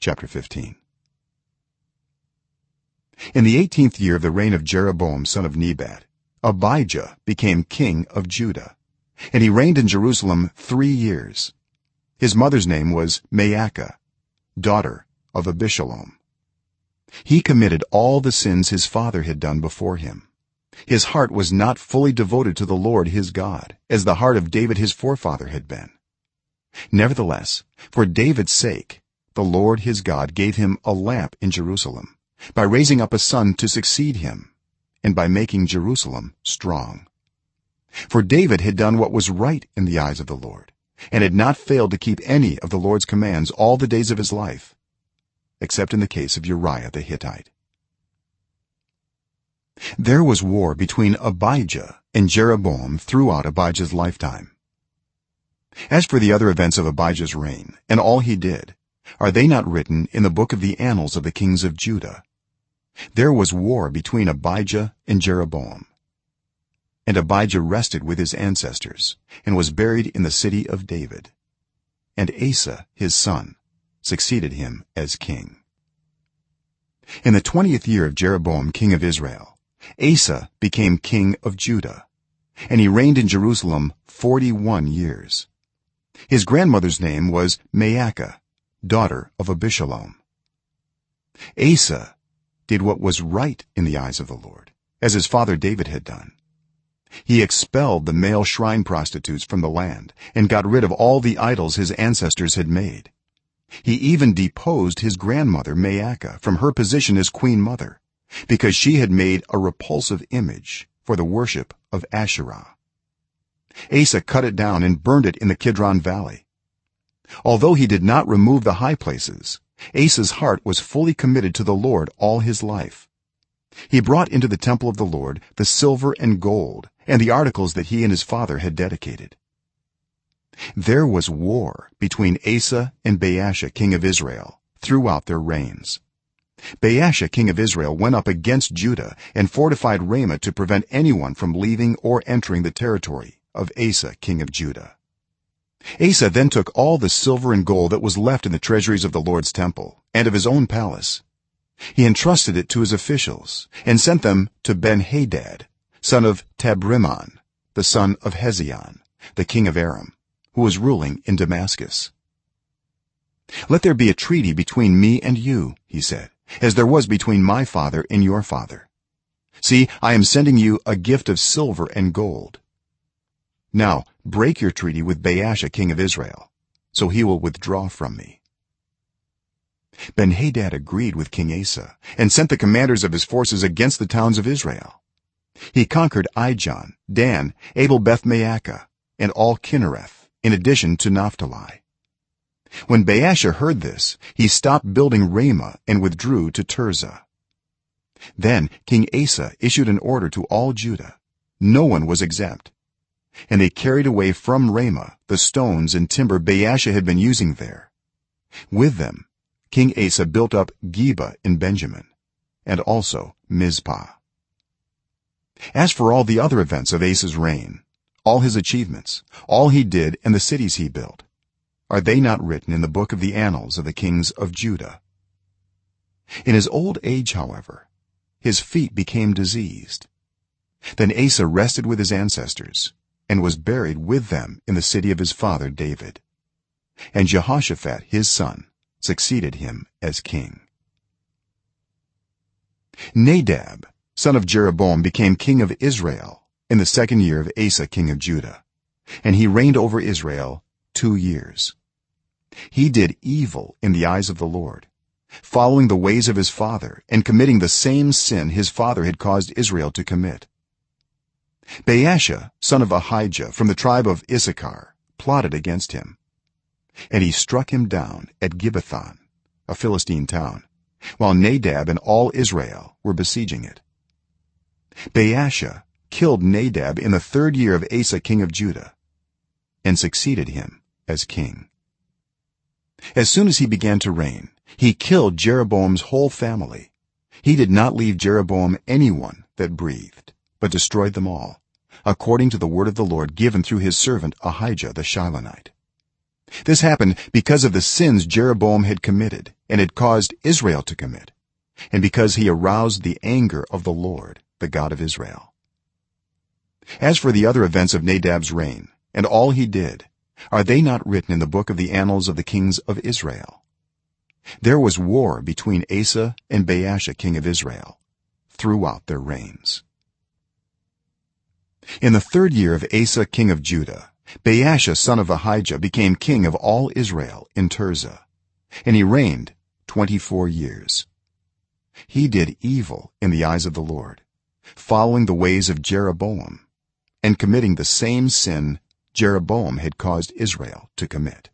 chapter 15 in the 18th year of the reign of jeroboam son of nebat abijah became king of judah and he reigned in jerusalem 3 years. His mother's name was maacah daughter of abishalom. He committed all the sins his father had done before him. His heart was not fully devoted to the lord his god as the heart of david his forefather had been. Nevertheless for david's sake the lord his god gave him a lamp in jerusalem by raising up a son to succeed him and by making jerusalem strong. For david had done what was right in the eyes of the lord and had not failed to keep any of the lord's commands all the days of his life except in the case of uriah the hittite. There was war between abijah and jeroboam throughout abijah's lifetime. As for the other events of abijah's reign and all he did are they not written in the book of the annals of the kings of judah? There was war between abijah and jeroboam. And abijah rested with his ancestors and was buried in the city of david. And asa his son succeeded him as king. In the 20th year of jeroboam king of israel asa became king of judah and he reigned in jerusalem 41 years. His grandmother's name was maacah daughter of abishalom. Asa did what was right in the eyes of the lord as his father david had done. He expelled the male shrine prostitutes from the land and got rid of all the idols his ancestors had made. He even deposed his grandmother maacah from her position as queen mother because she had made a repulsive image for the worship of asherah. Asa cut it down and burned it in the kidron valley although he did not remove the high places asa's heart was fully committed to the lord all his life. He brought into the temple of the lord the silver and gold and the articles that he and his father had dedicated. There was war between asa and baasha king of israel throughout their reigns. Baasha king of israel went up against judah and fortified ramah to prevent anyone from leaving or entering the territory of asa king of judah asa then took all the silver and gold that was left in the treasuries of the lord's temple and of his own palace. He entrusted it to his officials and sent them to ben-hadad son of tabrimmon the son of hezion the king of aram who was ruling in damascus. Let there be a treaty between me and you he said as there was between my father and your father. See i am sending you a gift of silver and gold now break your treaty with baasha king of israel so he will withdraw from me. Ben-hadad agreed with king asa and sent the commanders of his forces against the towns of israel. He conquered ijon dan abel beth maacah and all kinnereth in addition to naphtali. When baasha heard this he stopped building ramah and withdrew to tirzah. Then king asa issued an order to all judah. No one was exempt and they carried away from ramah the stones and timber baasha had been using there. With them king asa built up geba in benjamin and also mizpah. As for all the other events of asa's reign all his achievements all he did and the cities he built are they not written in the book of the annals of the kings of judah? In his old age however his feet became diseased. Then asa rested with his ancestors and was buried with them in the city of his father david. And jehoshaphat his son succeeded him as king. Nadab son of jeroboam became king of israel in the second year of asa king of judah. And he reigned over israel 2 years. He did evil in the eyes of the lord following the ways of his father and committing the same sin his father had caused israel to commit baasha son of ahijah from the tribe of issachar plotted against him. And he struck him down at gibbethon a philistine town while nadab and all israel were besieging it. Baasha killed nadab in the 3rd year of asa king of judah and succeeded him as king. As soon as he began to reign he killed jeroboam's whole family. He did not leave jeroboam anyone that breathed but destroyed them all according to the word of the lord given through his servant ahijah the shilonite. This happened because of the sins jeroboam had committed and had caused israel to commit and because he aroused the anger of the lord the god of israel. As for the other events of nadab's reign and all he did are they not written in the book of the annals of the kings of israel? There was war between asa and baasha king of israel throughout their reigns in the 3rd year of asa king of judah baasha son of ahijah became king of all israel in tirzah and he reigned 24 years. He did evil in the eyes of the lord following the ways of jeroboam and committing the same sin jeroboam had caused israel to commit